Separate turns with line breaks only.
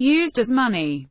used as money.